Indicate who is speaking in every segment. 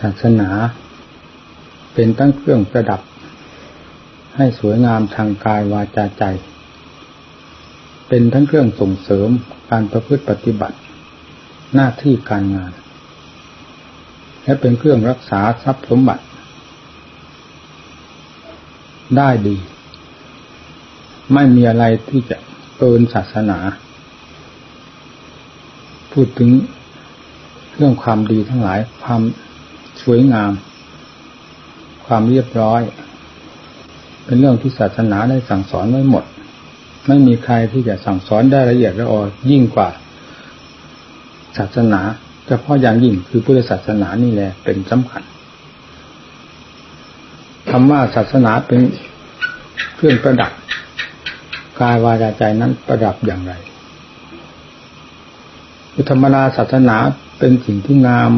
Speaker 1: ศาสนา เป็นตั้งเครื่องประดับ ให้สวยงามทางกายวาจาใจ เป็นทั้งเครื่องส่งเสริมการประพฤติปฏิบัติ หน้าที่การงาน และเป็นเครื่องรักษาทรัพย์สมบัติ ได้ดี ไม่มีอะไรที่จะเกินศาสนา พูดถึงเรื่องความดีทั้งหลายความ สวยงาม ความเรียบร้อย เป็นเรื่องที่ศาสนาได้สั่งสอนไว้หมด ไม่มีใครที่จะสั่งสอนได้ละเอียดละออยิ่งกว่า ศาสนาเฉพาะอย่างยิ่งคือพุทธศาสนานี่แหละเป็นสำคัญคำว่าศาสนาเป็นเครื่องประดับกายวาจาใจนั้นประดับอย่างไรธรรมดาศาสนาเป็นสิ่งที่งาม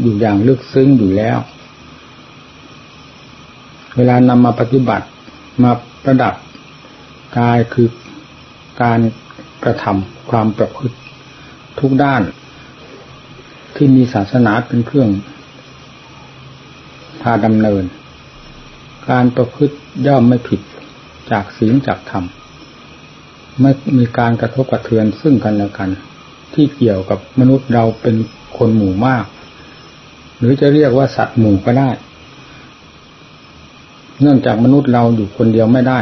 Speaker 1: อยู่อย่างลึกซึ้งอยู่แล้ว เวลานำมาปฏิบัติมาประดับกายคือการกระทำความประพฤติทุกด้าน ที่มีศาสนาเป็นเครื่องพาดำเนิน การประพฤติย่อมไม่ผิดจากศีลจากธรรมไม่มีการกระทบกระเทือนซึ่งกันและกัน ที่เกี่ยวกับมนุษย์เราเป็นคนหมู่มาก หรือจะเรียกว่าสัตว์หมู่ก็ได้ เนื่องจากมนุษย์เราอยู่คนเดียวไม่ได้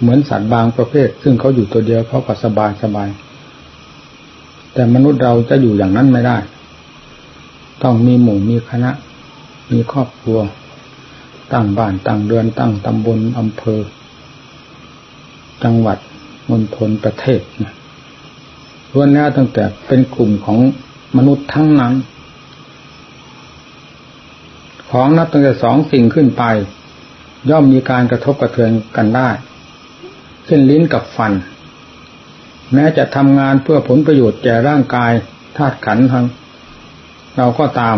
Speaker 1: เหมือนสัตว์บางประเภท ซึ่งเขาอยู่ตัวเดียวเขาก็สบายสบาย แต่มนุษย์เราจะอยู่อย่างนั้นไม่ได้ ต้องมีหมู่มีคณะ มีครอบครัว ตั้งบ้านตั้งเรือนตั้งตำบลอำเภอ จังหวัดมณฑลประเทศนะล้วนแล้วตั้งแต่เป็นกลุ่มของมนุษย์ทั้งนั้น ของนับตั้งแต่สองสิ่งขึ้นไป ย่อมมีการกระทบกระเทือนกันได้เช่นลิ้นกับฟัน แม้จะทำงานเพื่อผลประโยชน์แก่ร่างกายธาตุขันธ์ทั้งเราก็ตาม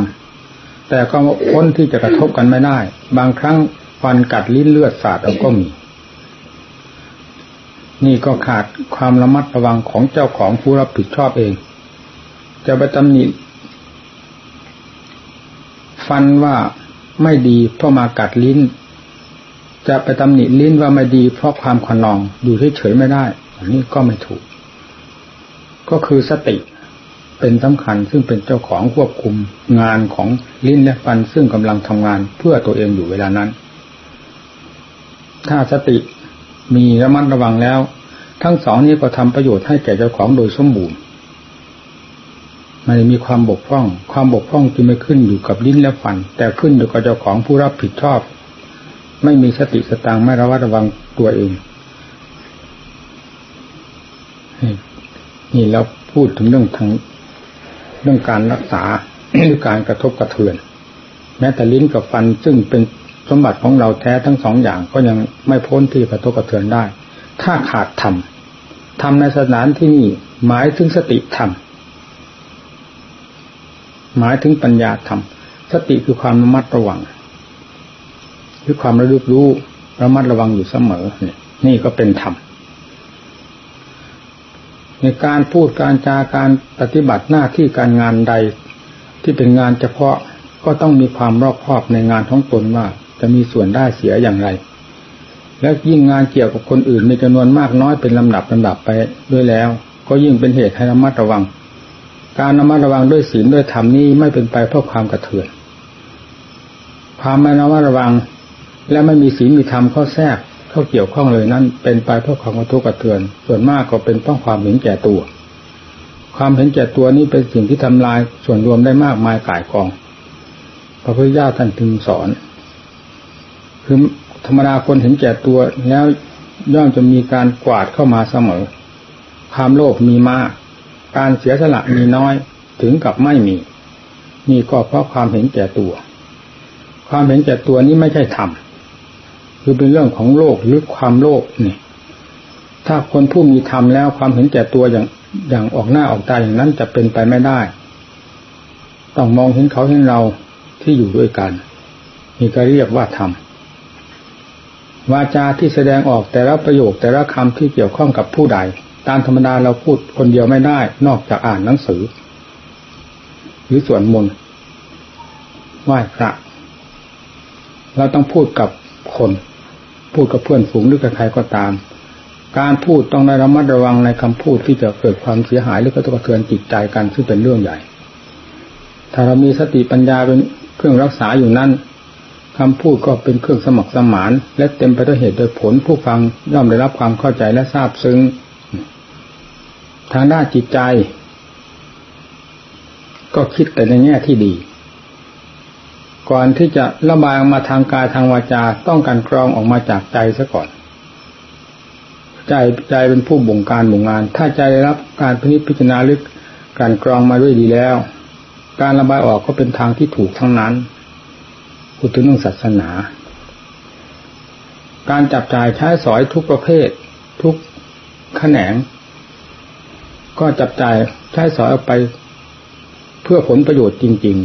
Speaker 1: แต่ก็พ้นที่จะกระทบกันไม่ได้ บางครั้งฟันกัดลิ้นเลือดสาดเราก็มี นี่ก็ขาดความระมัดระวังของเจ้าของผู้รับผิดชอบเอง จะไปตำหนิฟันว่า ไม่ดีเพราะมากัดลิ้น จะไปตำหนิลิ้นว่าไม่ดีเพราะความขนองอยู่เฉยๆไม่ได้ อันนี้ก็ไม่ถูก ก็คือสติเป็นสำคัญซึ่งเป็นเจ้าของควบคุมงานของลิ้นและฟันซึ่งกำลังทำงานเพื่อตัวเองอยู่เวลานั้น ถ้าสติมีระมัดระวังแล้ว ทั้งสองนี้ก็ทำประโยชน์ให้แก่เจ้าของโดยสมบูรณ์ มันมีความบกพร่อง ความบกพร่องจึงไม่ขึ้นอยู่กับลิ้นและฟัน แต่ขึ้นอยู่กับเจ้าของผู้รับผิดชอบ ไม่มีสติสตางไม่ระวัดระวังตัวเองนี่เราพูดถึงเรื่องทางเรื่องการรักษาหรือการกระทบกระเทือน แม้แต่ลิ้นกับฟันซึ่งเป็นสมบัติของเราแท้ทั้งสองอย่างก็ยังไม่พ้นที่กระทบกระเทือนได้ ถ้าขาดธรรมธรรมในสถานที่นี้หมายถึงสติธรรม หมายถึงปัญญาธรรม สติคือความระมัดระวังคือความระลึกรู้ระมัดระวังอยู่เสมอเนี่ยนี่ก็เป็นธรรมในการพูดการจาการปฏิบัติหน้าที่การงานใดที่เป็นงานเฉพาะก็ต้องมีความรอบคอบในงานของตนว่า จะมีส่วนได้เสียอย่างไร และยิ่งงานเกี่ยวกับคนอื่นมีจำนวนมากน้อยเป็นลำดับลำดับไปด้วยแล้ว ก็ยิ่งเป็นเหตุให้ระมัดระวัง การระมัดระวังด้วยศีลด้วยธรรมนี้ไม่เป็นไปเพราะความกระเทือน ความไม่ระมัดระวัง และไม่มีศีลมีธรรมเข้าแทรกเข้าเกี่ยวข้องเลยนั้นเป็นไปเพราะความกระทุกกระเทือน ส่วนมากก็เป็นเพราะความเห็นแก่ตัว ความเห็นแก่ตัวนี้เป็นสิ่งที่ทำลายส่วนรวมได้มากมายกายกอง พระพุทธเจ้าท่านถึงสอน คือธรรมดาคนเห็นแก่ตัวแล้วย่อมจะมีการกวาดเข้ามาเสมอ ความโลภมีมาก การเสียสละมีน้อยถึงกับไม่มีมีก็เพราะความเห็นแก่ตัว ความเห็นแก่ตัวนี้ไม่ใช่ธรรมคือเป็นเรื่องของโลกหรือความโลภนี่ ถ้าคนผู้มีธรรมแล้วความเห็นแก่ตัวอย่างอย่างออกหน้าออกตาอย่างนั้นจะเป็นไปไม่ได้ ต้องมองเห็นเขาเห็นเราที่อยู่ด้วยกันนี่ก็เรียกว่าธรรมวาจาที่แสดงออกแต่ละประโยคแต่ละคำที่เกี่ยวข้องกับผู้ใด ตามธรรมดาเราพูดคนเดียวไม่ได้ นอกจากอ่านหนังสือ หรือสวดมนต์ไหว้พระ เราต้องพูดกับคน พูดกับเพื่อนฝูงหรือกับใครก็ตาม การพูดต้องได้ระมัดระวังในคำพูดที่จะเกิดความเสียหายหรือกระทบกระเทือนจิตใจกันซึ่งเป็นเรื่องใหญ่ ถ้าเรามีสติปัญญาเป็นเครื่องรักษาอยู่นั้นคำพูดก็เป็นเครื่องสมัครสมาน และเต็มไปด้วยเหตุโดยผลผู้ฟังย่อมได้รับความเข้าใจและทราบซึ้ง ทางด้านจิตใจ ก็คิดแต่ในแง่ที่ดี ก่อนที่จะระบายออกมาทางกายทางวาจาต้องการกรองออกมาจากใจซะก่อน ใจใจเป็นผู้บงการบงงาน ถ้าใจได้รับการพิพจารณาลึกการกรองมาด้วยดีแล้ว การระบายออกก็เป็นทางที่ถูกทั้งนั้นพูดถึงเรื่องศาสนา การจับจ่ายใช้สอยทุกประเภท ทุกแขนง ก็จับจ่ายใช้สอยออกไป เพื่อผลประโยชน์จริง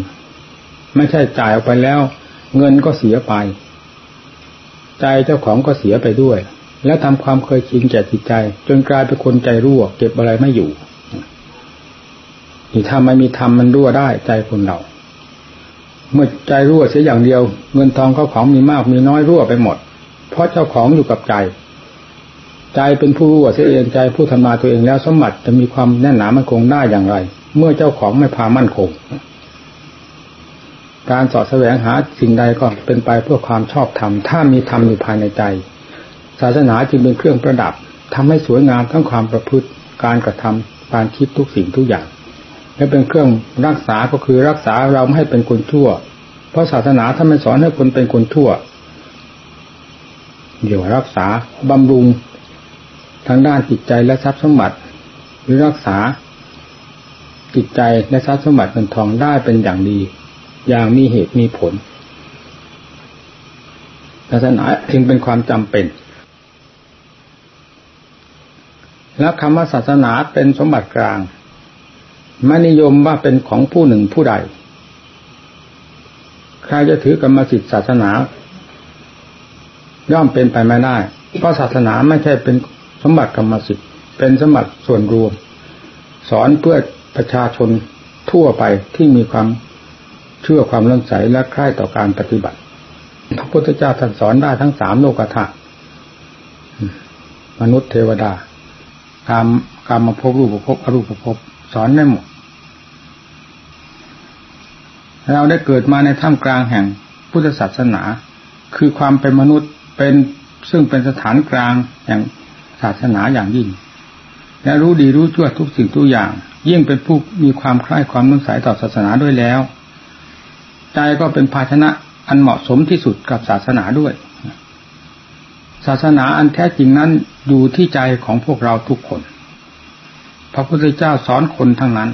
Speaker 1: ๆ ไม่ใช่จ่ายออกไปแล้ว เงินก็เสียไป ใจเจ้าของก็เสียไปด้วย และทำความเคยชินแก่จิตใจ จนกลายเป็นคนใจรั่ว เก็บอะไรไม่อยู่นี่ถ้าไม่มีธรรมมันรั่วได้ใจคนเรา เมื่อใจรั่วเสียอย่างเดียว เงินทองเขาของมีมากมีน้อยรั่วไปหมด เพราะเจ้าของอยู่กับใจ ใจเป็นผู้รั่วเสียเองใจผู้ทำมาตัวเองแล้วสมบัติจะมีความแน่นหนามั่นคงได้อย่างไร เมื่อเจ้าของไม่พามั่นคง การสอดแสวงหาสิ่งใดก็เป็นไปเพื่อความชอบธรรมถ้ามีธรรมอยู่ภายในใจ ศาสนาจึงเป็นเครื่องประดับทำให้สวยงามทั้งความประพฤติ การกระทำการคิดทุกสิ่งทุกอย่าง และเป็นเครื่องรักษาก็คือรักษาเราไม่ให้เป็นคนชั่ว เพราะศาสนาถ้าไม่สอนให้คนเป็นคนชั่วเดี๋ยวรักษาบำรุง ทางด้านจิตใจและทรัพย์สมบัติ หรือรักษาจิตใจและทรัพย์สมบัติเงินทองได้เป็นอย่างดี อย่างมีเหตุมีผลศาสนาจึงเป็นความจำเป็น และคำว่าศาสนาเป็นสมบัติกลางไม่นิยมว่าเป็นของผู้หนึ่งผู้ใด ใครจะถือกรรมสิทธิศาสนา ย่อมเป็นไปไม่ได้ เพราะศาสนาไม่ใช่เป็น สมบัติกรรมสิทธิ์เป็นสมบัติส่วนรวม สอนเพื่อประชาชนทั่วไปที่มีความเชื่อความเลื่อมใสและใคร่ต่อการปฏิบัติ พระพุทธเจ้าท่านสอนได้ทั้งสามโลกธาตุมนุษย์เทวดาการการมาพบรูปภพอรูปภพสอนได้หมดเราได้เกิดมาในท่ามกลางแห่งพุทธศาสนา คือความเป็นมนุษย์เป็นซึ่งเป็นสถานกลางแห่ง ศาสนาอย่างยิ่ง และรู้ดีรู้ชั่วทุกสิ่งทุกอย่าง ยิ่งเป็นผู้มีความคล้ายความนุ่งสายต่อศาสนาด้วยแล้ว ใจก็เป็นภาชนะอันเหมาะสมที่สุดกับศาสนาด้วย ศาสนาอันแท้จริงนั้นอยู่ที่ใจของพวกเราทุกคน พระพุทธเจ้าสอนคนทั้งนั้น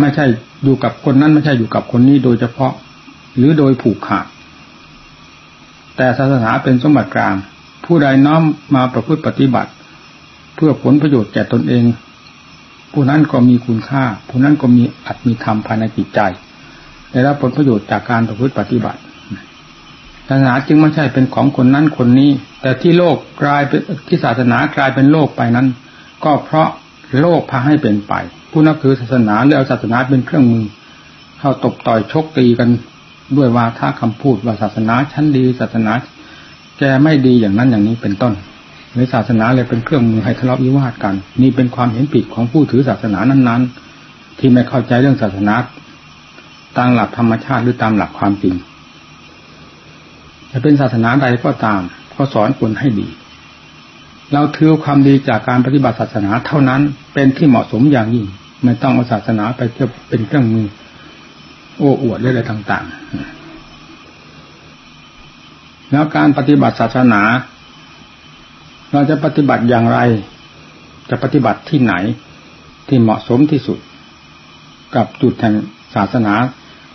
Speaker 1: ไม่ใช่อยู่กับคนนั้นไม่ใช่อยู่กับคนนี้โดยเฉพาะ หรือโดยผูกขาดแต่ศาสนาเป็นสมบัติกลาง ผู้ใดน้อมมาประพฤติปฏิบัติ เพื่อผลประโยชน์แก่ตนเอง ผู้นั้นก็มีคุณค่า ผู้นั้นก็มีอัตมีธรรมภายในจิตใจได้รับผลประโยชน์จากการประพฤติปฏิบัติศาสนาจึงไม่ใช่เป็นของคนนั้นคนนี้ แต่ที่โลกกลายเป็นที่ศาสนากลายเป็นโลกไปนั้น ก็เพราะโลกพาให้เป็นไป ผู้นับถือศาสนาเลือกศาสนาเป็นเครื่องมือ เข้าตบต่อยชกตีกันด้วยวาทะคำพูดว่าศาสนาชั้นดีศาสนา แกไม่ดีอย่างนั้นอย่างนี้เป็นต้นหรือศาสนาเลยเป็นเครื่องมือให้ทะเลาะวิวาทกัน นี่เป็นความเห็นผิดของผู้ถือศาสนานั้น ๆ ที่ไม่เข้าใจเรื่องศาสนาตามหลักธรรมชาติหรือตามหลักความจริงจะเป็นศาสนาใดก็ตามก็สอนคนให้ดี เราถือความดีจากการปฏิบัติศาสนาเท่านั้นเป็นที่เหมาะสมอย่างยิ่ง ไม่ต้องเอาศาสนาไปเพื่อเป็นเครื่องมือ โอ้อวดอะไรต่าง ๆ แล้วการปฏิบัติศาสนา เราจะปฏิบัติอย่างไร จะปฏิบัติที่ไหนที่เหมาะสมที่สุด กับจุดแห่งศาสนา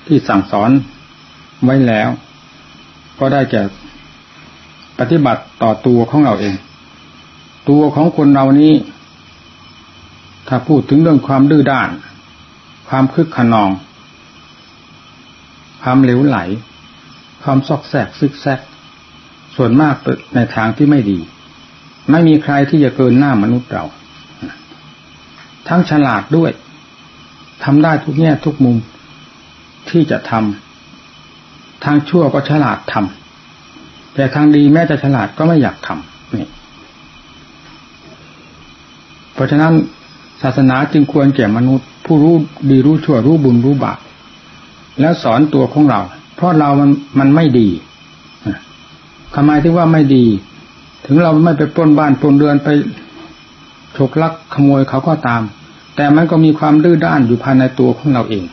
Speaker 1: ที่สั่งสอนไว้แล้ว ก็ได้แก่ปฏิบัติต่อตัวของเราเอง ตัวของคนเรานี้ ถ้าพูดถึงเรื่องความดื้อด้าน ความคึกขนอง ความเหลวไหล ความซอกแซกซึกแซก ส่วนมากในทางที่ไม่ดี ไม่มีใครที่จะเกินหน้ามนุษย์เรา ทั้งฉลาดด้วยทำได้ทุกแง่ทุกมุมที่จะทำทางชั่วก็ฉลาดทำแต่ทางดีแม้จะฉลาดก็ไม่อยากทำนี่เพราะฉะนั้นศาสนาจึงควรแก่มนุษย์ ผู้รู้ดีรู้ชั่วรู้บุญรู้บาปแล้วสอนตัวของเรา เพราะเรามันมันไม่ดี ทำไมที่ว่าไม่ดี ถึงเราไม่ไปปล้นบ้านปล้นเรือนไปฉกลักขโมยเขาก็ตาม แต่มันก็มีความดื้อด้านอยู่ภายในตัวของเราเอง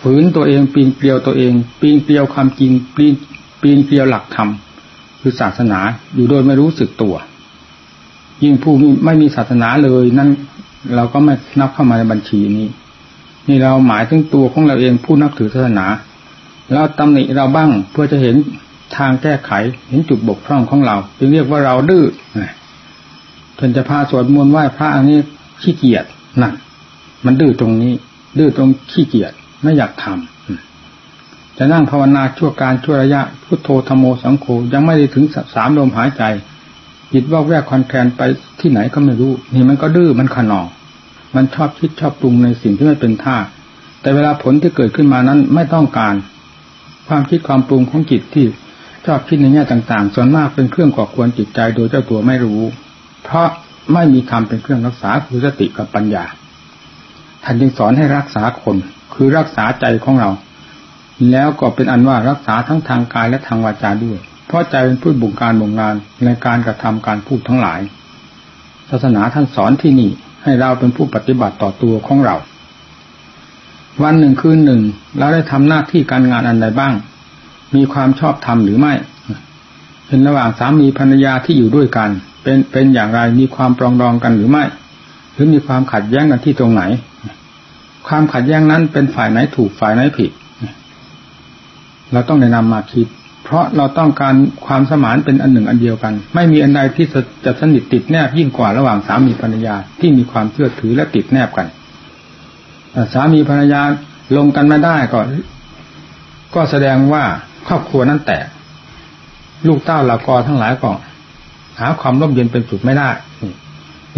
Speaker 1: ฝืนตัวเองปีนเกลียวตัวเอง ปีนเกลียวความจริงปีนปีนเกลียวหลักธรรมคือศาสนาอยู่โดยไม่รู้สึกตัว ยิ่งผู้ไม่มีศาสนาเลยนั่นเราก็ไม่นับเข้ามาในบัญชีนี้ นี่เราหมายถึงตัวของเราเองผู้นับถือศาสนาเราตำหนิเราบ้างเพื่อจะเห็น ทางแก้ไขเห็นจุดบกพร่องของเรา จึงเรียกว่าเราดื้อเพิ่นจะพาสวดมนต์ไหว้พระอันนี้ขี้เกียจนั่นมันดื้อตรงนี้ ดื้อตรงขี้เกียจไม่อยากทำจะนั่งภาวนาชั่วการชั่วระยะพุทโธธรรมโมสังโฆยังไม่ได้ถึงสามลมหายใจจิตว่าแวกคอนแทนไปที่ไหนก็ไม่รู้ นี่มันก็ดื้อมันขนองมันชอบคิดชอบปรุงในสิ่งที่ไม่เป็นท่า แต่เวลาผลที่เกิดขึ้นมานั้นไม่ต้องการ ความคิดความปรุงของจิตที่ ชอบคิดในแง่ต่างๆ ส่วนมากเป็นเครื่องก่อควรจิตใจโดยเจ้าตัวไม่รู้ เพราะไม่มีธรรมเป็นเครื่องรักษาคือสติกับปัญญาท่านจึงสอนให้รักษาคน คือรักษาใจของเรา แล้วก็เป็นอันว่ารักษาทั้งทางกายและทางวาจาด้วย เพราะใจเป็นผู้บุงการบงงานในการกระทำการพูดทั้งหลาย ศาสนาท่านสอนที่นี่ให้เราเป็นผู้ปฏิบัติต่อตัวของเรา วันหนึ่งคืนหนึ่ง เราได้ทำหน้าที่การงานอันใดบ้าง มีความชอบธรรมหรือไม่เป็นระหว่างสามีภรรยาที่อยู่ด้วยกัน เป็นเป็นอย่างไรมีความปรองดองกันหรือไม่ หรือมีความขัดแย้งกันที่ตรงไหน ความขัดแย้งนั้นเป็นฝ่ายไหนถูกฝ่ายไหนผิด เราต้องได้นำมาคิด เพราะเราต้องการความสมานเป็นอันหนึ่งอันเดียวกัน ไม่มีอันใดที่จะสนิทติดแนบยิ่งกว่าระหว่างสามีภรรยาที่มีความเชื่อถือและติดแนบกันสามีภรรยาลงกันไม่ได้ก็ ก็แสดงว่า ครอบครัวนั้นแตก ลูกเต้าเหล่ากอทั้งหลายก็หาความร่มเย็นเป็นสุดไม่ได้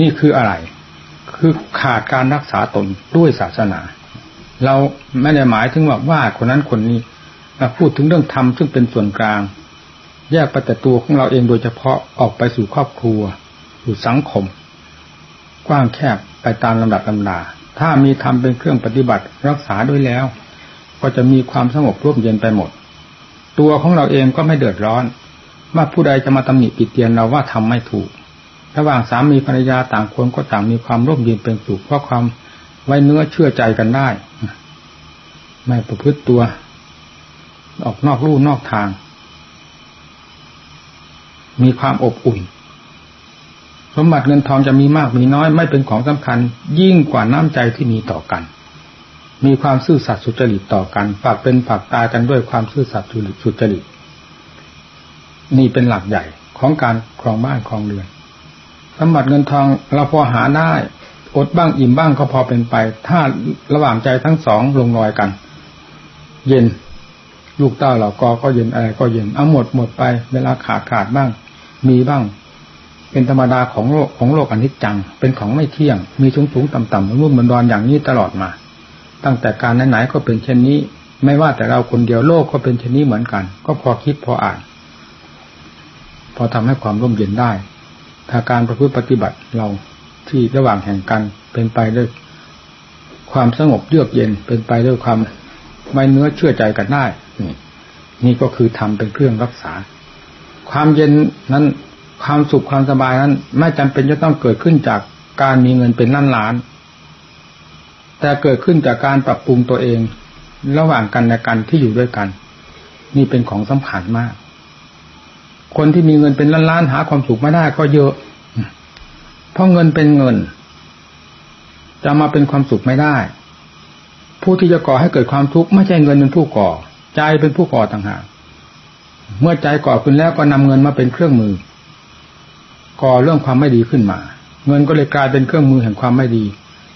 Speaker 1: นี่คืออะไร คือขาดการรักษาตนด้วยศาสนา เราไม่ได้หมายถึงว่าว่าคนนั้นคนนี้มาพูดถึงเรื่องธรรมซึ่งเป็นส่วนกลาง แยกปแต่ตัวของเราเองโดยเฉพาะออกไปสู่ครอบครัวสู่สังคม กว้างแคบไปตามลำดับลำดา ถ้ามีธรรมเป็นเครื่องปฏิบัติรักษาด้วยแล้ว ก็จะมีความสงบร่มเย็นไปหมด ตัวของเราเองก็ไม่เดือดร้อน ว่าผู้ใดจะมาตำหนิปิดเตียนเราว่าทำไม่ถูก ระหว่างสามีภรรยาต่างคนก็ต่างมีความร่มเย็นเป็นสุขเพราะความไว้เนื้อเชื่อใจกันได้ ไม่ประพฤติตัว ออกนอกลู่นอกทาง มีความอบอุ่น สมบัติเงินทองจะมีมากมีน้อยไม่เป็นของสำคัญ ยิ่งกว่าน้ำใจที่มีต่อกัน มีความซื่อสัตย์สุจริตต่อกันฝากเป็นฝากตายกันด้วยความซื่อสัตย์สุจริตนี่เป็นหลักใหญ่ของการครองบ้านครองเรือนสมบัติเงินทองเราพอหาได้อดบ้างอิ่มบ้างก็พอเป็นไป ถ้าระหว่างใจทั้งสองลงรอยกัน เย็น ลูกเต้าเราก็ก็เย็นอะไรก็เย็นเอาหมดหมดไป เวลาขาดขาดบ้าง มีบ้าง เป็นธรรมดาของโลกของโลกอนิจจัง เป็นของไม่เที่ยง มีสูงสูงต่ำต่ำรุ่มบนดอนอย่างนี้ตลอดมา ตั้งแต่การไหนๆก็เป็นเช่นนี้ ไม่ว่าแต่เราคนเดียวโลกก็เป็นเช่นนี้เหมือนกัน ก็พอคิดพออ่าน พอทำให้ความร่มเย็นได้ถ้าการประพฤติปฏิบัติเราที่ระหว่างแห่งกันเป็นไปด้วยความสงบเยือกเย็นเป็นไปด้วยความไม่เนื้อเชื่อใจกันได้นี่ก็คือทำเป็นเครื่องรักษา ความเย็นนั้นความสุขความสบายนั้น ไม่จำเป็นจะต้องเกิดขึ้นจากการมีเงินเป็นล้านล้าน แต่เกิดขึ้นจากการปรับปรุงตัวเอง ระหว่างกันและกันที่อยู่ด้วยกัน นี่เป็นของสำคัญมาก คนที่มีเงินเป็นล้านๆหาความสุขไม่ได้ก็เยอะ เพราะเงินเป็นเงิน จะมาเป็นความสุขไม่ได้ ผู้ที่จะก่อให้เกิดความทุกข์ไม่ใช่เงินเป็นผู้ก่อ ใจเป็นผู้ก่อต่างหากเมื่อใจก่อขึ้นแล้วก็นำเงินมาเป็นเครื่องมือ ก่อเรื่องความไม่ดีขึ้นมา เงินก็เลยกลายเป็นเครื่องมือแห่งความไม่ดี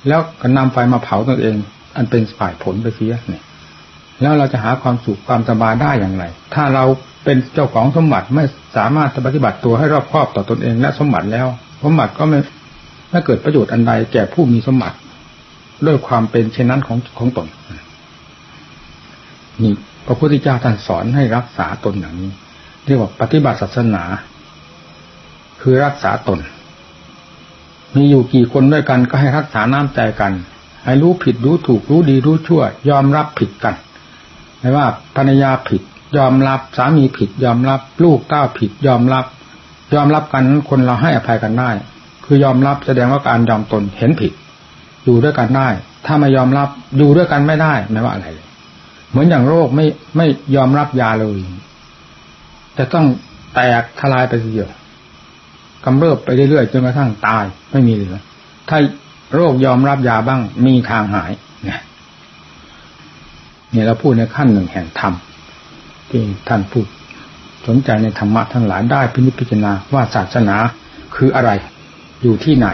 Speaker 1: แล้วก็นำไฟมาเผาตนเอง อันเป็นฝ่ายผลไปเสียเนี่ย แล้วเราจะหาความสุขความสบายได้อย่างไร ถ้าเราเป็นเจ้าของสมบัติไม่สามารถปฏิบัติตัวให้รอบครอบต่อตนเองและสมบัติแล้ว สมบัติก็ไม่ไม่เกิดประโยชน์อันใดแก่ผู้มีสมบัติ ด้วยความเป็นเช่นนั้นของของตนนี่พระพุทธเจ้าท่านสอนให้รักษาตนอย่างนี้ เรียกว่าปฏิบัติศาสนา คือรักษาตน มีอยู่กี่คนด้วยกันก็ให้รักษาน้ำใจกัน ให้รู้ผิดรู้ถูกรู้ดีรู้ชั่ว ยอมรับผิดกันไม่ว่าภรรยาผิด ยอมรับสามีผิด ยอมรับลูกเต้าผิด ยอมรับ ยอมรับกันคนเราให้อภัยกันได้ คือยอมรับแสดงว่าการยอมตนเห็นผิด อยู่ด้วยกันได้ ถ้าไม่ยอมรับอยู่ด้วยกันไม่ได้ไม่ว่าอะไรเลยเหมือนอย่างโรคไม่ไม่ยอมรับยาเลยจะต้องแตกทลายไปทีเดียว กำเริบไปเรื่อยๆจนกระทั่งตายไม่มีเหลือถ้าโรคยอมรับยาบ้าง มีทางหายเนี่ยเนี่ยเราพูดในขั้นหนึ่งแห่งธรรมที่ท่านพูดสนใจในธรรมะทั้งหลายได้พิจิจารณาว่าศาสนาคืออะไร อยู่ที่ไหน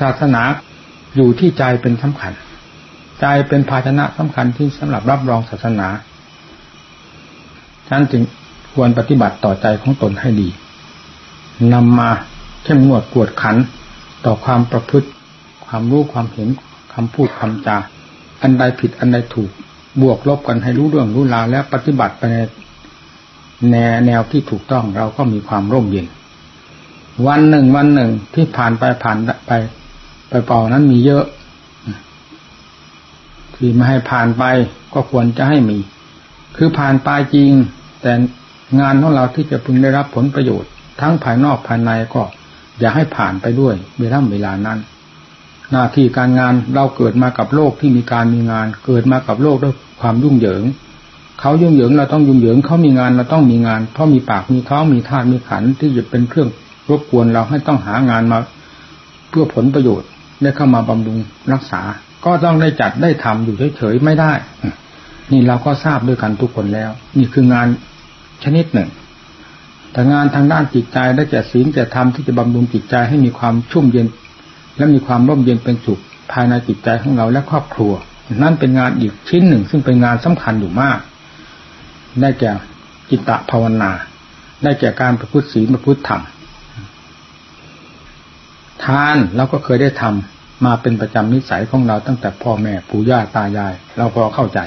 Speaker 1: ศาสนาอยู่ที่ใจเป็นสำคัญ ใจเป็นภาชนะสำคัญที่สำหรับรับรองศาสนาฉะนั้นจึงควรปฏิบัติต่อใจของตนให้ดี นำมาเข้มงวดกวดขัน ต่อความประพฤติ ความรู้ความเห็นคำพูดคำจา อันใดผิดอันใดถูก บวกลบกันให้รู้เรื่องรู้ราวแล้วปฏิบัติไปในแนวแนวที่ถูกต้องเราก็มีความร่มเย็น วันหนึ่งวันหนึ่งที่ผ่านไปผ่านไป ไปเป่านั้นมีเยอะ ที่ไม่ให้ผ่านไปก็ควรจะให้มี คือผ่านไปจริง แต่งานของเราที่จะพึงได้รับผลประโยชน์ ทั้งภายนอกภายในก็อย่าให้ผ่านไปด้วยเวลาเวลานั้น หน้าที่การงานเราเกิดมากับโลกที่มีการมีงาน เกิดมากับโลกด้วยความยุ่งเหยิงเขายุ่งเหยิงเราต้องยุ่งเหยิงเขามีงานเราต้องมีงาน เพราะมีปากมีท้องมีธาตุมีขันที่จะเป็นเครื่องรบกวนเราให้ต้องหางานมา เพื่อผลประโยชน์ได้เข้ามาบำรุงรักษา ก็ต้องได้จัดได้ทำอยู่เฉยๆไม่ได้ นี่เราก็ทราบด้วยกันทุกคนแล้ว นี่คืองานชนิดหนึ่ง แต่งานทางด้านจิตใจได้แก่ศีลแต่ธรรมที่จะบำรุงจิตใจให้มีความชุ่มเย็น และมีความร่มเย็นเป็นสุขภายในจิตใจของเราและครอบครัว นั่นเป็นงานอีกชิ้นหนึ่ง ซึ่งเป็นงานสำคัญอยู่มาก ได้แก่จิตตภาวนา ได้แก่การประพฤติศีลประพฤติธรรมทานเราก็เคยได้ทำมาเป็นประจำนิสัยของเราตั้งแต่พ่อแม่ปู่ย่าตายาย เราพอเข้าใจ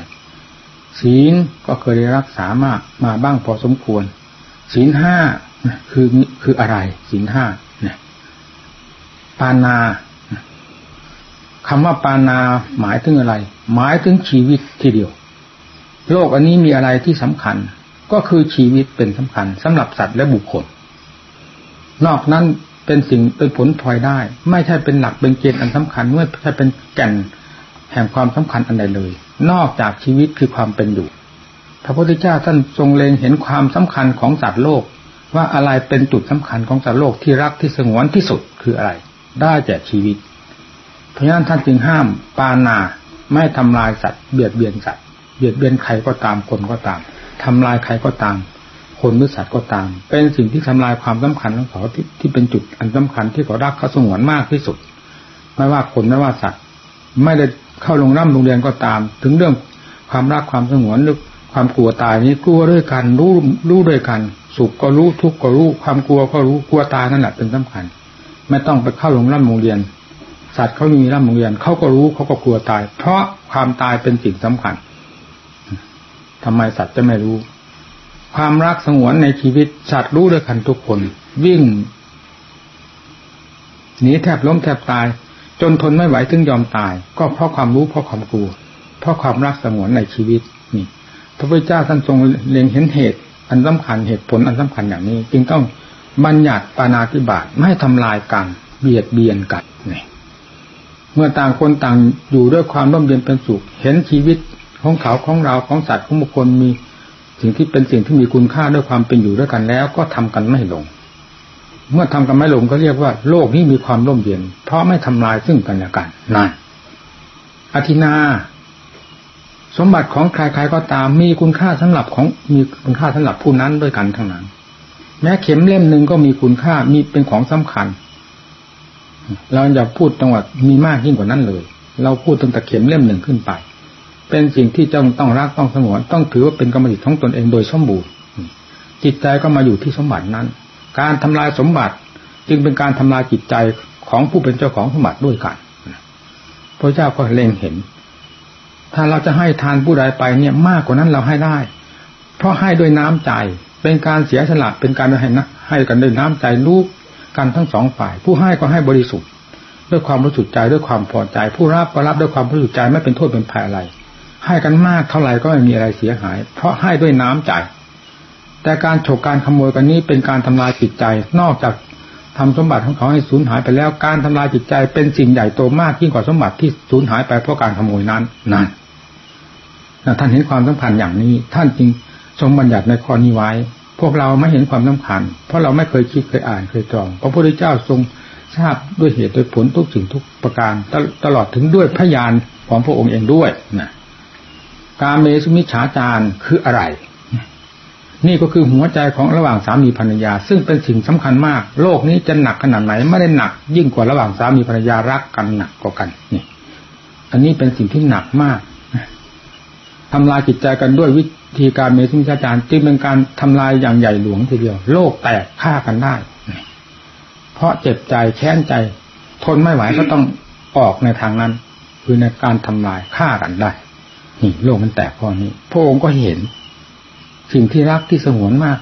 Speaker 1: ศีลก็เคยได้รักษามากมาบ้างพอสมควร ศีลห้าคือคืออะไรศีลห้าเนี่ยปานาคำว่าปานาหมายถึงอะไร หมายถึงชีวิตทีเดียว โลกอันนี้มีอะไรที่สำคัญ ก็คือชีวิตเป็นสำคัญสำหรับสัตว์และบุคคล นอกนั้นเป็นสิ่งเป็นผลพลอยได้ ไม่ใช่เป็นหลักเป็นเกณฑ์อันสำคัญไม่ใช่เป็นแก่นแห่งความสำคัญอันใดเลย นอกจากชีวิตคือความเป็นอยู่ พระพุทธเจ้าท่านทรงเล็งเห็นความสำคัญของสัตว์โลก ว่าอะไรเป็นจุดสำคัญของสัตว์โลกที่รักที่สงวนที่สุดคืออะไร ได้แก่ชีวิต เพราะฉะนั้นท่านจึงห้ามปานาไม่ทำลายสัตว์เบียดเบียนสัตว์เบียดเบียนใครก็ตามคนก็ตามทำลายใครก็ตาม คนหรือสัตว์ก็ตาม เป็นสิ่งที่ทำลายความสำคัญของเขาที่ที่เป็นจุดอันสำคัญที่เขารักเขาสงวนมากที่สุด ไม่ว่าคนไม่ว่าสัตว์ ไม่ได้เข้าโรงร่ำโรงเรียนก็ตาม ถึงเรื่องความรักความสงวนหรือ ความกลัวตายนี้กลัวด้วยกันรู้รู้ด้วยกัน สุขก็รู้ทุกข์ก็รู้ความกลัวก็รู้กลัวตายนั่นแหละเป็นสำคัญ ไม่ต้องไปเข้าโรงร่ำโรงเรียน สัตว์เขามีร่ำโรงเรียนเขาก็รู้เขาก็กลัวตาย เพราะความตายเป็นสิ่งสำคัญทำไมสัตว์จะไม่รู้ ความรักสงวนในชีวิตสัตว์รู้ด้วยกันทุกคน วิ่งหนีแทบล้มแทบตาย จนทนไม่ไหวถึงยอมตาย ก็เพราะความรู้เพราะความกลัวเพราะความรักสงวนในชีวิต พระพุทธเจ้าท่านทรงเล็งเห็นเหตุ อันสำคัญเหตุผลอันสำคัญอย่างนี้ จึงต้องบัญญัติปานาธิบาตไม่ทำลายกันเบียดเบียนกันนี่เมื่อต่างคนต่างอยู่ด้วยความร่มเย็นเป็นสุข เห็นชีวิตของเขาของเราของสัตว์ของบุคคลมีสิ่งที่เป็นสิ่งที่มีคุณค่าด้วยความเป็นอยู่ด้วยกันแล้ว ก็ทำกันไม่ลง เมื่อทำกันไม่ลงก็เรียกว่า โลกนี้มีความร่มเย็น เพราะไม่ทำลายซึ่งกันและกันนั่นอธินา สมบัติของใครๆก็ตามมีคุณค่าสำหรับของมีคุณค่าสำหรับผู้นั้นด้วยกันทั้งนั้น แม้เข็มเล่มหนึ่งก็มีคุณค่ามีเป็นของสำคัญ เราอย่าพูดจังหวัดมีมากยิ่งกว่านั้นเลย เราพูดตั้งแต่เข็มเล่มหนึ่งขึ้นไป เป็นสิ่งที่จ้องต้องรักต้องสงวนต้องถือว่าเป็นกรรมสิทธิ์ของตนเองโดยสมบูรณ์จิตใจก็มาอยู่ที่สมบัตินั้น การทำลายสมบัติจึงเป็นการทำลายจิตใจของผู้เป็นเจ้าของสมบัติด้วยกันพระเจ้าก็เล็งเห็น ถ้าเราจะให้ทานผู้ใดไปเนี่ยมากกว่านั้นเราให้ได้ เพราะให้ด้วยน้ำใจ เป็นการเสียสละเป็นการให้นะให้กันด้วยน้ำใจลูกกันทั้งสองฝ่าย ผู้ให้ก็ให้บริสุทธิ์ ด้วยความรู้สึกใจด้วยความพอใจ ผู้รับก็รับด้วยความรู้สึกใจไม่เป็นโทษเป็นภัยอะไร ให้กันมากเท่าไหร่ก็ไม่มีอะไรเสียหาย เพราะให้ด้วยน้ำใจ แต่การฉกการขโมยกันนี้เป็นการทำลายจิตใจ นอกจากทำสมบัติของเขาให้สูญหายไปแล้ว การทำลายจิตใจเป็นสิ่งใหญ่โตมากยิ่งกว่าสมบัติที่สูญหายไปเพราะการขโมยนั้นนั่น ท่านเห็นความสำคัญอย่างนี้ ท่านจึงทรงบัญญัติในข้อนี้ไว้ พวกเราไม่เห็นความสำคัญ เพราะเราไม่เคยคิดเคยอ่านเคยจองพระพุทธเจ้าทรงทราบด้วยเหตุโดยผลทุกสิ่งทุกประการตลอดถึงด้วยพยานของพระองค์เองด้วยนะการเมสุมิฉาจารคืออะไร นี่ก็คือหัวใจของระหว่างสามีภรรยา ซึ่งเป็นสิ่งสำคัญมาก โลกนี้จะหนักขนาดไหนไม่ได้หนัก ยิ่งกว่าระหว่างสามีภรรยารักกันหนักกว่ากันนี่ อันนี้เป็นสิ่งที่หนักมาก ทำลายจิตใจกันด้วยวิธีการเมตุมิชาจารจึงเป็นการทำลายอย่างใหญ่หลวงทีเดียว โลกแตกฆ่ากันได้ เพราะเจ็บใจแค้นใจ ทนไม่ไหวก็ต้องออกในทางนั้น คือในการทำลายฆ่ากันได้นี่โลกมันแตกพอนี้ พระองค์ก็เห็น สิ่งที่รักที่สงวนมาก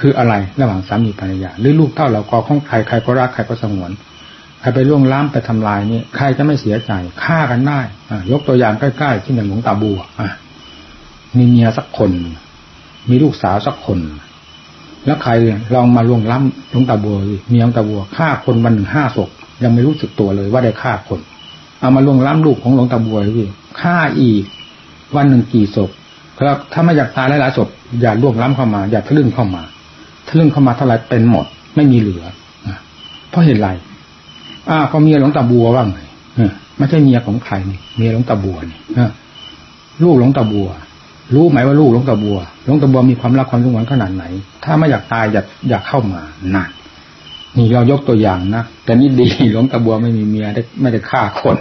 Speaker 1: คืออะไรระหว่างสามีภรรยาหรือลูกเต้าเราก็ของใครใครก็รักใครก็สงวน ครไปล่วงล้ำไปทำลายนี่ใครจะไม่เสียใจฆ่ากันได้ยกตัวอย่างใกล้ๆที่หนึ่งหลวงตาบัวมีเมียสักคน มีลูกสาวสักคน แล้วใครลองมาล่วงล้ำหลวงตาบัวเมียหลวงตาบัวฆ่าคนวันหนึ่งห้าศพยังไม่รู้สึกตัวเลยว่าได้ฆ่าคน เอามาล่วงล้ำลูกของหลวงตาบัวเลยฆ่าอีก วันหนึ่งกี่ศพครับถ้าไม่อยากตายหลายๆศพอย่าล่วงล้ำเข้ามา อย่าทะลึ่งเข้ามาทะลึ่งเข้ามาเท่าไรเป็นหมด ไม่มีเหลือเพราะเหตุไร อ้าก็เมียหลวงตาบัวว่างไงไม่ใช่เมียของใครนี่เมียหลวงตาบัวนี่ลูกหลวงตาบัว รู้ไหมว่าลูกหลวงตาบัวหลวงตาบัวมีความรักความสงวนขนาดไหน ถ้าไม่อยากตายอยากอยากเข้ามานั่นนี่เรายกตัวอย่างนะแต่นี่ดีหลวงตาบัวไม่มีเมียได้ไม่ได้ฆ่าคน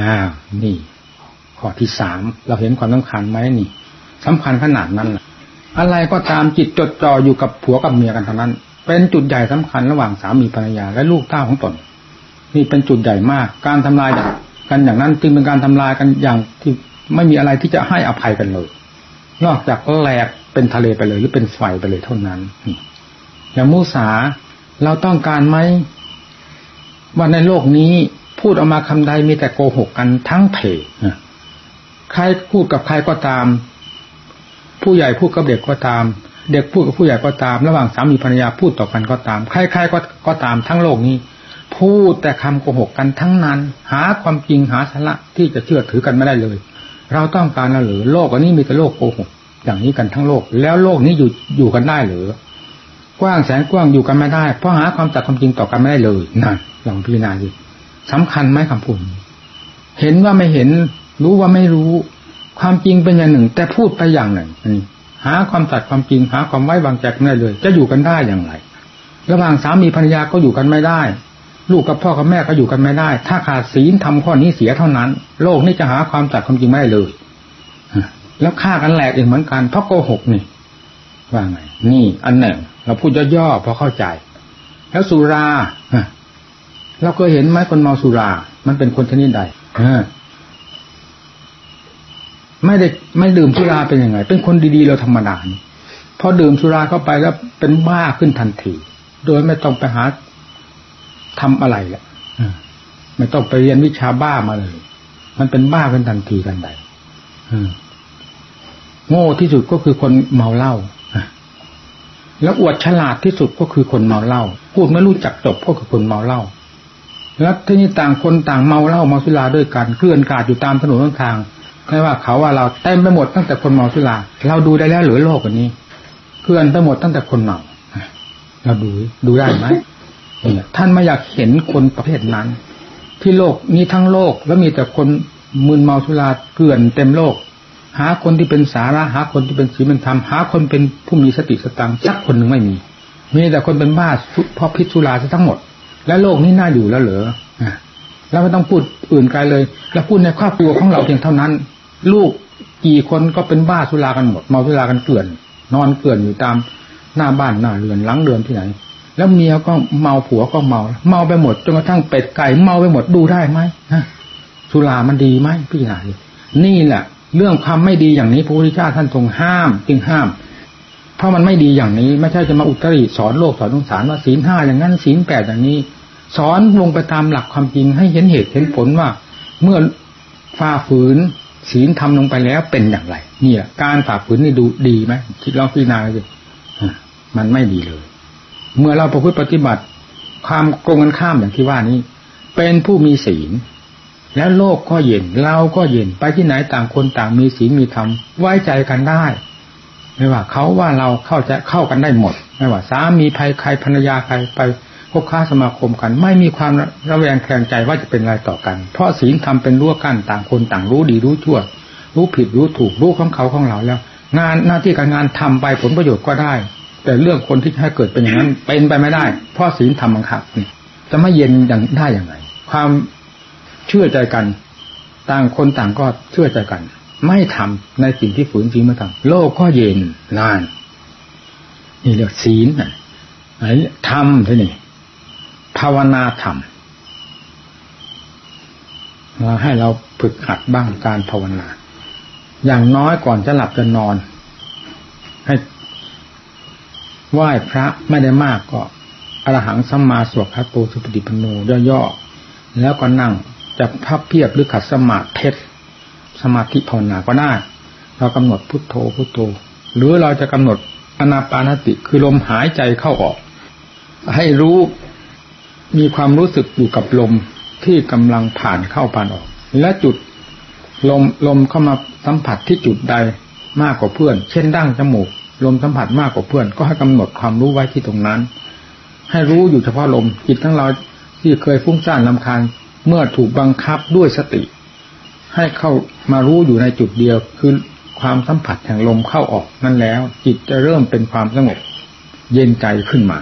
Speaker 1: อ้าวนี่ข้อที่สามเราเห็นความสำคัญไหมนี่สำคัญขนาดนั้นอะไรก็ตามจิตจดจ่ออยู่กับผัวกับเมียกันเท่านั้น เป็นจุดใหญ่สำคัญระหว่างสามีภรรยา และลูกเต้าของตน นี่เป็นจุดใหญ่มาก การทำลายกันอย่างนั้นจึงเป็นการทำลายกันอย่างที่ไม่มีอะไรที่จะให้อภัยกันเลย นอกจากแหลกเป็นทะเลไปเลย หรือเป็นไฟไปเลยเท่านั้นอย่างมูสาเราต้องการไหมว่าในโลกนี้พูดออกมาคำใดมีแต่โกหกกันทั้งเพใครพูดกับใครก็ตาม ผู้ใหญ่พูดกับเด็กก็ตาม เด็กพูดกับผู้ใหญ่ก็ตาม ระหว่างสามีภรรยาพูดต่อกันก็ตาม ใครๆก็ก็ตามทั้งโลกนี้ พูดแต่คำโกหกกันทั้งนั้น หาความจริงหาสาระที่จะเชื่อถือกันไม่ได้เลย เราต้องการหรือโลกอันนี้มีแต่โลกโกหกอย่างนี้กันทั้งโลก แล้วโลกนี้อยู่อยู่กันได้หรือกว้างแสนกว้างอยู่กันไม่ได้ เพราะหาความจักความจริงต่อกันไม่ได้เลยนั่นลองพิจารณาดิสำคัญไหมคำพูดเห็นว่าไม่เห็น รู้ว่าไม่รู้ ความจริงเป็นอย่างหนึ่ง แต่พูดไปอย่างหนึ่ง หาความตัดความจริงหาความไว้วางใจไม่ได้เลย จะอยู่กันได้อย่างไรระหว่างสามีภรรยาก็อยู่กันไม่ได้ ลูกกับพ่อกับแม่ก็อยู่กันไม่ได้ ถ้าขาดศีลทำข้อนี้เสียเท่านั้น โลกนี้จะหาความตัดความจริงไม่ได้เลยแล้วฆ่ากันแหลกเองเหมือนกันเพราะโกหกนี่ว่าไงนี่อันหนึ่ง เราพูดย่อๆพอเข้าใจ แล้วสุราเราเคยเห็นไหมคนเมาสุรา มันเป็นคนชนิดใด ไม่ได้ไม่ดื่มสุราเป็นยังไง เป็นคนดีๆเราธรรมดาพอดื่มสุราเข้าไปแล้วเป็นบ้าขึ้นทันที โดยไม่ต้องไปหาทำอะไรแหละไม่ต้องไปเรียนวิชาบ้ามาเลย มันเป็นบ้าขึ้นทันทีกันใดโง่ที่สุดก็คือคนเมาเหล้าแล้วอวดฉลาดที่สุดก็คือคนเมาเหล้าพูดไม่รู้จักจบก็คือคนเมาเหล้าแล้วที่นี่ต่างคนต่างเมาเหล้าเมาสุราด้วยกันเคลื่อนกาดอยู่ตามถนนทาง ไม่ว่าเขาว่าเราเต็มไปหมดตั้งแต่คนเมาสุราเราดูได้แล้วหรือโลกอันนี้เคลื่อนไปหมดตั้งแต่คนเมาเราดูดูได้ไหมท่านไม่อยากเห็นคนประเภทนั้น ที่โลกนี้ทั้งโลกแล้วมีแต่คนมึนเมาสุราเกลื่อนเต็มโลก หาคนที่เป็นสาระหาคนที่เป็นศีลเป็นธรรมหาคนเป็นผู้มีสติสตังสักคนหนึ่งไม่มี มีแต่คนเป็นบ้าเพราะพิษสุราทั้งหมด และโลกนี้น่าอยู่แล้วเหรอแล้วไม่ต้องพูดอื่นไกลเลย แล้วพูดในครอบครัวของเราเพียงเท่านั้น ลูกกี่คนก็เป็นบ้าสุรากันหมดเมาสุรากันเกลื่อน นอนเกลื่อนอยู่ตามหน้าบ้านหน้าเรือนหลังเรือนที่ไหน แล้วเมียก็เมาผัวก็เมา เมาไปหมดจนกระทั่งเป็ดไก่เมาไปหมดดูได้ไหมฮะสุรามันดีไหมพี่นายนี่แหละเรื่องความไม่ดีอย่างนี้พระพุทธเจ้าท่านทรงห้าม จึงห้าม เพราะมันไม่ดีอย่างนี้ ไม่ใช่จะมาอุตริสอนโลกสอนสงสารว่าศีลห้าอย่างนั้นศีลแปดอย่างนี้ สอนลงไปตามหลักความจริงให้เห็นเหตุเห็นผลว่า เมื่อฝ่าฝืน ศีลทำลงไปแล้วเป็นอย่างไร เนี่ย การฝ่าฝืนนี่ดูดีไหมคิดลองพิจารณาดูมันไม่ดีเลย เมื่อเราประพฤติปฏิบัติ ความโกงกันข้ามอย่างที่ว่านี้ เป็นผู้มีศีล แล้วโลกก็เย็นเราก็เย็นไปที่ไหนต่างคนต่างมีศีลมีธรรมไว้ใจกันได้ ไม่ว่าเขาว่าเราเข้าจะเข้ากันได้หมด ไม่ว่าสามีภัยใครภรรยาใครไป พบค้าสมาคมกัน ไม่มีความระแวงแคลงใจว่าจะเป็นอะไรต่อกัน เพราะศีลทำเป็นรั้วกั้นต่างคนต่างรู้ดีรู้ชั่ว รู้ผิดรู้ถูกรู้ของเขาของเราแล้ว งานหน้าที่การงานทำไปผลประโยชน์ก็ได้ แต่เรื่องคนที่ให้เกิดเป็นอย่างนั้น เป็นไปไม่ได้ เพราะศีลธรรมบังคับนี่จะไม่เย็นอย่างได้อย่างไรความเชื่อใจกัน ต่างคนต่างก็เชื่อใจกัน ไม่ทำในสิ่งที่ฝืนจริงมาทำโลกก็เย็นนานนี่เรียกศีลนะไอ้ธรรมที่นี่ ภาวนาธรรมเราให้เราฝึกหัดบ้างการภาวนา อย่างน้อยก่อนจะหลับจะนอน ให้ไหว้พระไม่ได้มากก็อรหังสัมมาสวดพระโตสุปฏิปโนย่อๆแล้วก็นั่งจะพับเพียบหรือขัดสมาธิเพชรสมาธิภาวนาก็ได้เรากำหนดพุทโธพุทโธ หรือเราจะกำหนดอนาปานติคือลมหายใจเข้าออก ให้รู้ มีความรู้สึกอยู่กับลมที่กำลังผ่านเข้าผ่านออก และจุดลมลมเข้ามาสัมผัสที่จุดใดมากกว่าเพื่อน เช่นดั้งจมูก ลมสัมผัสมากกว่าเพื่อน ก็ให้กำหนดความรู้ไว้ที่ตรงนั้น ให้รู้อยู่เฉพาะลมจิตทั้งเราที่เคยฟุ้งซ่านลำคาญเมื่อถูกบังคับด้วยสติ ให้เข้ามารู้อยู่ในจุดเดียว คือความสัมผัสแห่งลมเข้าออกนั่นแล้ว จิตจะเริ่มเป็นความสงบ เย็นใจขึ้นมา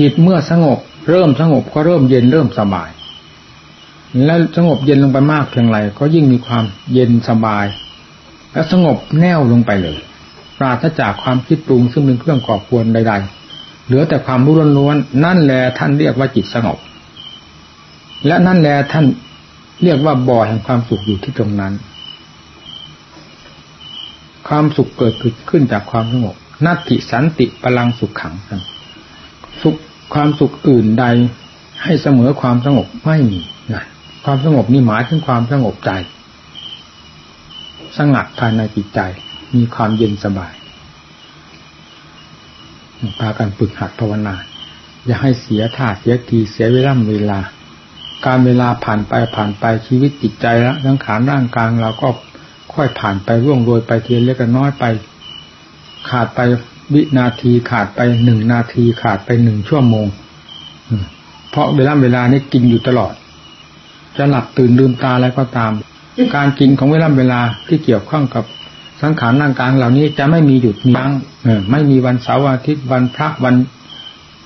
Speaker 1: จิตเมื่อสงบ เริ่มสงบก็เริ่มเย็นเริ่มสบาย และสงบเย็นลงไปมากเพียงไรก็ยิ่งมีความเย็นสบาย และสงบแน่วลงไปเลย ปราศจากความคิดปรุงซึ่งเป็นเครื่องก่อควรใด ๆ เหลือแต่ความรู้ล้วนๆนั่นแหละท่านเรียกว่าจิตสงบ และนั่นแหละท่านเรียกว่าบ่อแห่งความสุขอยู่ที่ตรงนั้น ความสุขเกิดขึ้นจากความสงบ นัตติสันติพลังสุขขังสุข ความสุขอื่นใด ให้เสมอความสงบไม่มีนะความสงบนี่หมายถึงความสงบใจ สงัดภายในจิตใจ มีความเย็นสบายพากันฝึกหัดภาวนา อย่าให้เสียท่าเสียทีเสียเวลาเวลา การเวลาผ่านไปผ่านไปชีวิตจิตใจแล้วทั้งขานร่างกายเราก็ค่อยผ่านไปร่วงโรยไปเทียนเล็กน้อยไป ขาดไป วินาทีขาดไปหนึ่งนาทีขาดไปหนึ่งชั่วโมงเพราะเวลาเวลานี้กินอยู่ตลอด จะหลับตื่นลืมตาอะไรก็ตาม การกินของเวลาเวลาที่เกี่ยวข้องกับสังขารร่างกายเหล่านี้จะไม่มีหยุดยั้งไม่มีวันเสาร์อาทิตย์วันพระวัน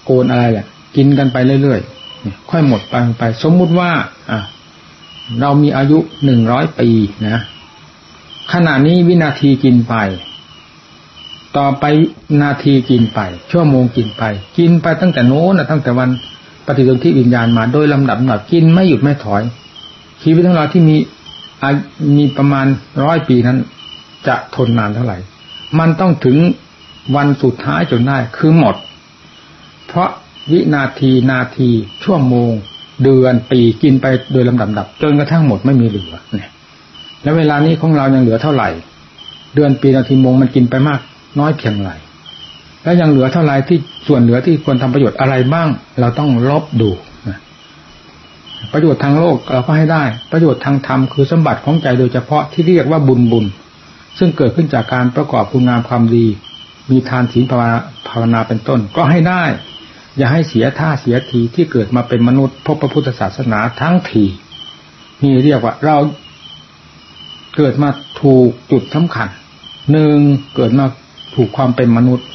Speaker 1: โกนอะไรแหละ กินกันไปเรื่อยๆค่อยหมดไปไป สมมุติว่าอะเรามีอายุหนึ่งร้อยปีนะขณะนี้วินาทีกินไป ต่อไปนาทีกินไป ชั่วโมงกินไป กินไปตั้งแต่โน้นตั้งแต่วันปฏิสนธิวิญญาณมาโดยลำดับหนับกินไม่หยุดไม่ถอยชีวิตของเราที่มีมีประมาณร้อยปีนั้น จะทนนานเท่าไหร่ มันต้องถึงวันสุดท้ายจนได้คือหมด เพราะวินาทีนาที ชั่วโมง เดือนปีกินไปโดยลำดับดับจนกระทั่งหมดไม่มีเหลือเนี่ยแล้วเวลานี้ของเรายังเหลือเท่าไหร่ เดือนปีนาทีโมงมันกินไปมาก น้อยเพียงไรแล้วยังเหลือเท่าไรที่ส่วนเหลือที่ควรทำประโยชน์อะไรบ้าง เราต้องลบดูประโยชน์ทางโลกเราก็ให้ได้ ประโยชน์ทางธรรมคือสมบัติของใจโดยเฉพาะที่เรียกว่าบุญบุญ ซึ่งเกิดขึ้นจากการประกอบคุณงามความดี มีทานศีลภาวนาเป็นต้น ก็ให้ได้ อย่าให้เสียท่าเสียทีที่เกิดมาเป็นมนุษย์พบพระพุทธศาสนาทั้งทีนี่เรียกว่าเราเกิดมาถูกจุดสำคัญหนึ่งเกิดมา ถูกความเป็นมนุษย์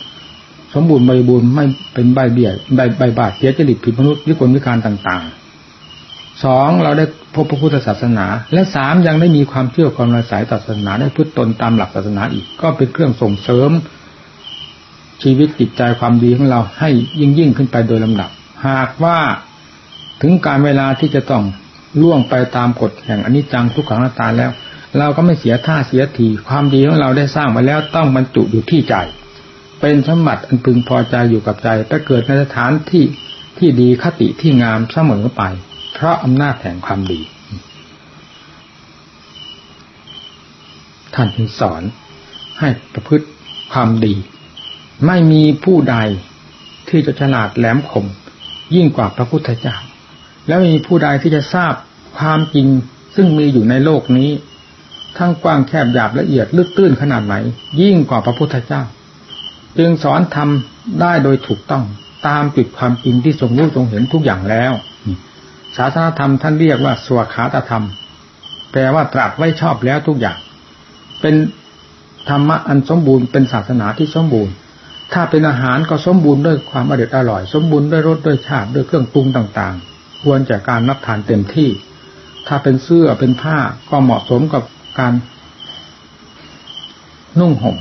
Speaker 1: สมบูรณ์ใบบุญไม่เป็นใบเบี้ยใบใบบาดเสียจริตผิดมนุษย์วิกลวิการต่างๆสองเราได้พบพระพุทธศาสนา และสามยังได้มีความเชื่อความระสายศาสนาได้พึ่งตนตามหลักศาสนาอีก ก็เป็นเครื่องส่งเสริม ชีวิตจิตใจความดีของเราให้ยิ่งยิ่งขึ้นไปโดยลำดับ หากว่าถึงการเวลาที่จะต้องล่วงไปตามกฎแห่งอนิจจังทุกขังนาตาแล้ว เราก็ไม่เสียท่าเสียทีความดีของเราได้สร้างมาแล้วต้องบรรจุอยู่ที่ใจ เป็นสมบัติอันพึงพอใจอยู่กับใจแต่เกิดในสถานที่ที่ดีคติที่งามเสมอไป เพราะอำนาจแห่งความดี ท่านจึงสอนให้ประพฤติความดี ไม่มีผู้ใดที่จะฉลาดแหลมคม ยิ่งกว่าพระพุทธเจ้า แล้วมีผู้ใดที่จะทราบความจริงซึ่งมีอยู่ในโลกนี้ ทั้งกว้างแคบหยาบละเอียดลึกตื้นขนาดไหน ยิ่งกว่าพระพุทธเจ้า จึงสอนทำได้โดยถูกต้องตามจุดความจริงที่ทรงรู้ทรงเห็นทุกอย่างแล้วศาสนาธรรมท่านเรียกว่าสวขาตธรรม แปลว่าตรัสไว้ชอบแล้วทุกอย่าง เป็นธรรมะอันสมบูรณ์เป็นศาสนาที่สมบูรณ์ ถ้าเป็นอาหารก็สมบูรณ์ด้วยความอร่อยอร่อย สมบูรณ์ด้วยรสด้วยชาติด้วยเครื่องปรุงต่างๆ ควรจากการรับทานเต็มที่ ถ้าเป็นเสื้อเป็นผ้าก็เหมาะสมกับ การนุ่งห่ม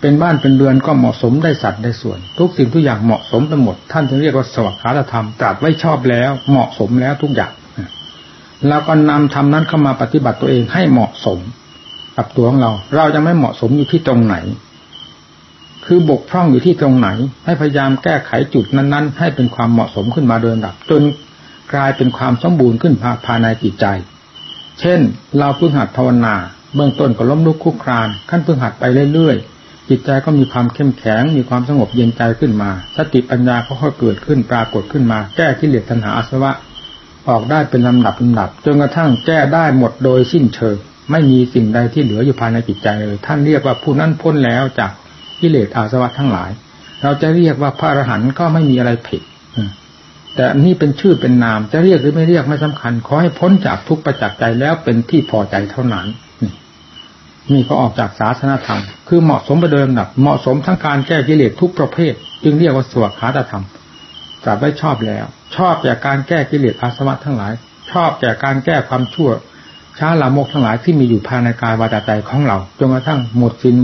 Speaker 1: เป็นบ้านเป็นเรือนก็เหมาะสมได้สัตว์ได้ส่วน ทุกสิ่งทุกอย่างเหมาะสมไปหมด ท่านจึงเรียกว่าสวัสดิธรรมตรัสไว้ชอบแล้ว เหมาะสมแล้วทุกอย่างแล้วก็นำธรรมนั้นเข้ามาปฏิบัติตัวเองให้เหมาะสมกับตัวของเรา เราจะไม่เหมาะสมอยู่ที่ตรงไหน คือบกพร่องอยู่ที่ตรงไหน ให้พยายามแก้ไขจุดนั้น ๆ ให้เป็นความเหมาะสมขึ้นมาโดยลำดับ จนกลายเป็นความสมบูรณ์ขึ้นภายในจิตใจ เช่น เราพึ่งหัดภาวนา เบื้องต้นก็ล้มลุกคุกครานขั้นพึ่งหัดไปเรื่อยๆ จิตใจก็มีความเข้มแข็ง มีความสงบเย็นใจขึ้นมา สติปัญญาก็ค่อยเกิดขึ้นปรากฏขึ้นมา แก้ที่เหลือตัณหาอาสวะ ออกได้เป็นลำดับลำดับจนกระทั่งแก้ได้หมดโดยสิ้นเชิงไม่มีสิ่งใดที่เหลืออยู่ภายในจิตใจเลย ท่านเรียกว่าผู้นั้นพ้นแล้วจากกิเลสอาสวะทั้งหลาย เราจะเรียกว่าพระอรหันต์ก็ไม่มีอะไรผิด แต่นี่เป็นชื่อเป็นนาม จะเรียกหรือไม่เรียกไม่สำคัญ ขอให้พ้นจากทุกประจักษ์ใจแล้วเป็นที่พอใจเท่านั้น นี่ก็ออกจากศาสนาธรรม คือเหมาะสมไปโดยลำดับ เหมาะสมทั้งการแก้กิเลสทุกประเภท จึงเรียกว่าสวขาตธรรมตรัสไว้ชอบแล้ว ชอบแก่การแก้กิเลสอาสวะทั้งหลาย ชอบแก่การแก้ความชั่วช้าลามกทั้งหลายที่มีอยู่ภายในกายวาจาใจของเราจนกระทั่งหมดสิ้น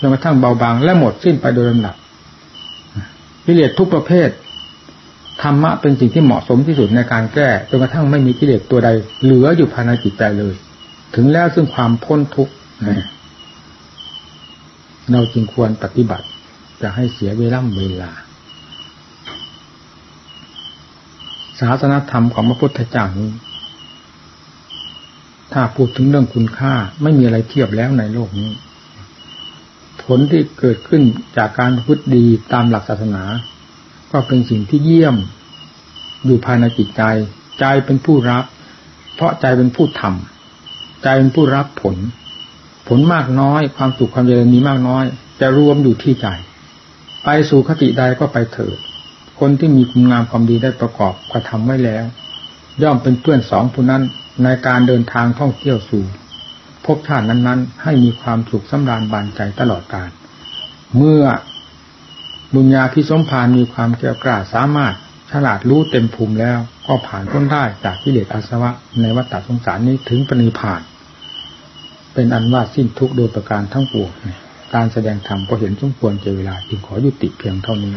Speaker 1: จนกระทั่งเบาบางและหมดสิ้นไปโดยลำดับกิเลสทุกประเภท ธรรมะเป็นสิ่งที่เหมาะสมที่สุดในการแก้จนกระทั่งไม่มีกิเลสตัวใด เหลืออยู่ภายในจิตใจเลย ถึงแล้วซึ่งความพ้นทุกข์เราจึงควรปฏิบัติ จะให้เสียเวลาเวลาศาสนธรรมของพระพุทธเจ้านี้ถ้าพูดถึงเรื่องคุณค่าไม่มีอะไรเทียบแล้วในโลกนี้ ผลที่เกิดขึ้นจากการพุทธดีตามหลักศาสนา ก็เป็นสิ่งที่เยี่ยม อยู่ภายในจิตใจ ใจเป็นผู้รับ เพราะใจเป็นผู้ทำใจเป็นผู้รับผล ผลมากน้อย ความสุขความเจริญมีมากน้อยจะรวมอยู่ที่ใจ ไปสู่คติใดก็ไปเถิด คนที่มีคุณงามความดีได้ประกอบกระทำไว้แล้ว ย่อมเป็นเพื่อนสองผู้นั้นในการเดินทางท่องเที่ยวสู่พบชาตินั้น ๆ ให้มีความสุขสำราญบานใจตลอดกาลเมื่อ บุญญาพิสมพานมีความเกี่ยวกล้าสามารถฉลาดรู้เต็มภูมิแล้ว ก็ผ่านพ้นได้จากกิเลสอาสวะ ในวัฏสงสารนี้ถึงปณิพาน เป็นอันว่าสิ้นทุกโดยประการทั้งปวงการแสดงธรรมก็เห็นสมควรเจเวลาจึงขอยุติเพียงเท่านี้